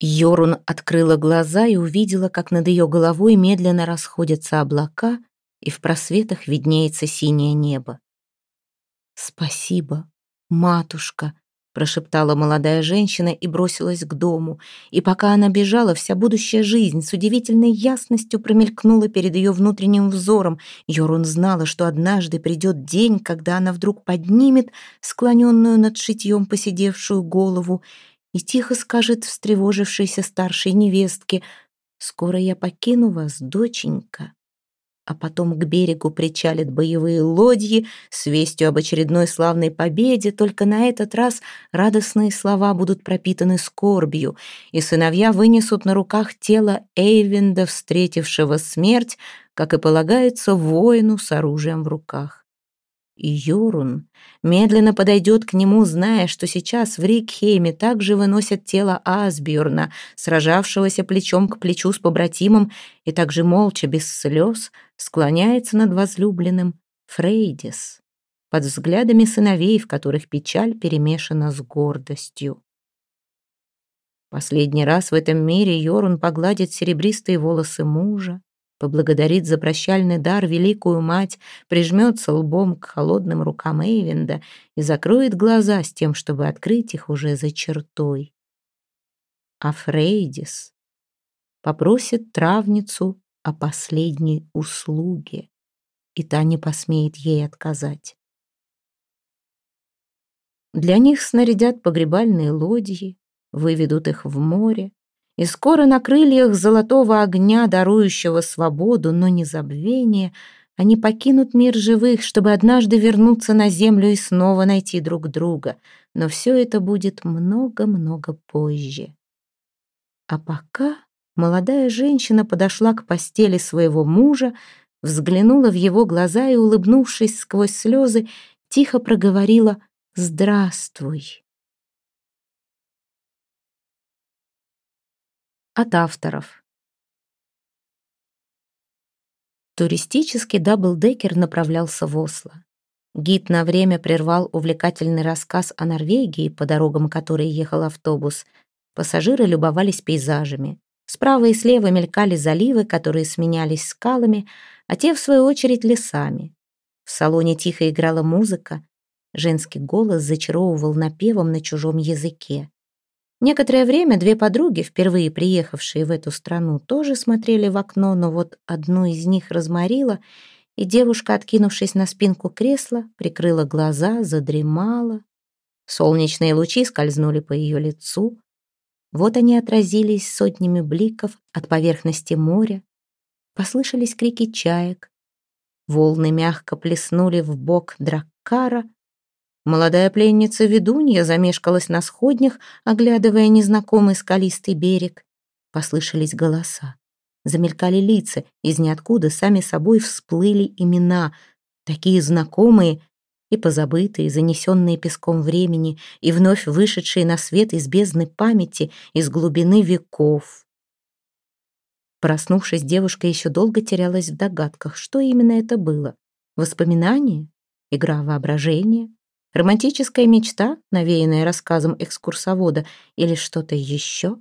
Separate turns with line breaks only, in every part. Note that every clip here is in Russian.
Йорун открыла глаза и увидела, как над ее головой медленно расходятся облака, и в просветах виднеется синее небо. «Спасибо, матушка», — прошептала молодая женщина и бросилась к дому. И пока она бежала, вся будущая жизнь с удивительной ясностью промелькнула перед ее внутренним взором. Йорун знала, что однажды придет день, когда она вдруг поднимет склоненную над шитьем посидевшую голову и тихо скажет встревожившейся старшей невестке «Скоро я покину вас, доченька». А потом к берегу причалят боевые лодьи с вестью об очередной славной победе, только на этот раз радостные слова будут пропитаны скорбью, и сыновья вынесут на руках тело Эйвенда, встретившего смерть, как и полагается воину с оружием в руках. И Юрун медленно подойдет к нему, зная, что сейчас в Рикхейме также выносят тело Асбjörна, сражавшегося плечом к плечу с побратимом, и также молча, без слез, склоняется над возлюбленным Фрейдис, под взглядами сыновей, в которых печаль перемешана с гордостью. Последний раз в этом мире Йорун погладит серебристые волосы мужа, поблагодарит за прощальный дар великую мать, прижмется лбом к холодным рукам Эйвенда и закроет глаза с тем, чтобы открыть их уже за чертой. А Фрейдис попросит травницу о последней услуге, и та не посмеет ей отказать. Для них снарядят погребальные лодьи, выведут их в море, и скоро на крыльях золотого огня, дарующего свободу, но не забвение, они покинут мир живых, чтобы однажды вернуться на землю и снова найти друг друга. Но все это будет много-много позже. А пока молодая женщина подошла к постели своего мужа, взглянула в его глаза и, улыбнувшись сквозь слезы, тихо проговорила «Здравствуй». От авторов. Туристический даблдекер направлялся в Осло. Гид на время прервал увлекательный рассказ о Норвегии, по дорогам которой ехал автобус. Пассажиры любовались пейзажами. Справа и слева мелькали заливы, которые сменялись скалами, а те, в свою очередь, лесами. В салоне тихо играла музыка. Женский голос зачаровывал напевом на чужом языке. Некоторое время две подруги, впервые приехавшие в эту страну, тоже смотрели в окно, но вот одну из них разморила, и девушка, откинувшись на спинку кресла, прикрыла глаза, задремала. Солнечные лучи скользнули по ее лицу. Вот они отразились сотнями бликов от поверхности моря. Послышались крики чаек. Волны мягко плеснули в бок драккара, Молодая пленница ведунья замешкалась на сходнях, оглядывая незнакомый скалистый берег. Послышались голоса. Замелькали лица, из ниоткуда сами собой всплыли имена, такие знакомые и позабытые, занесенные песком времени, и вновь вышедшие на свет из бездны памяти, из глубины веков. Проснувшись, девушка еще долго терялась в догадках, что именно это было. Воспоминание? Игра воображения? Романтическая мечта, навеянная рассказом экскурсовода, или что-то еще?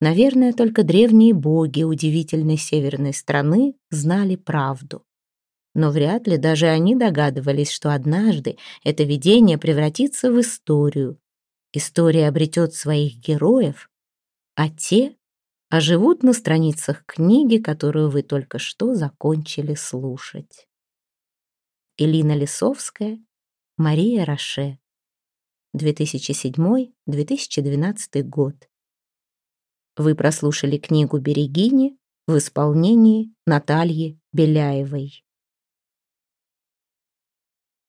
Наверное, только древние боги удивительной северной страны знали правду. Но вряд ли даже они догадывались, что однажды это видение превратится в историю. История обретет своих героев, а те оживут на страницах книги, которую вы только что закончили слушать. Элина Лисовская, Мария Роше. 2007-2012 год. Вы прослушали книгу «Берегини» в исполнении Натальи Беляевой.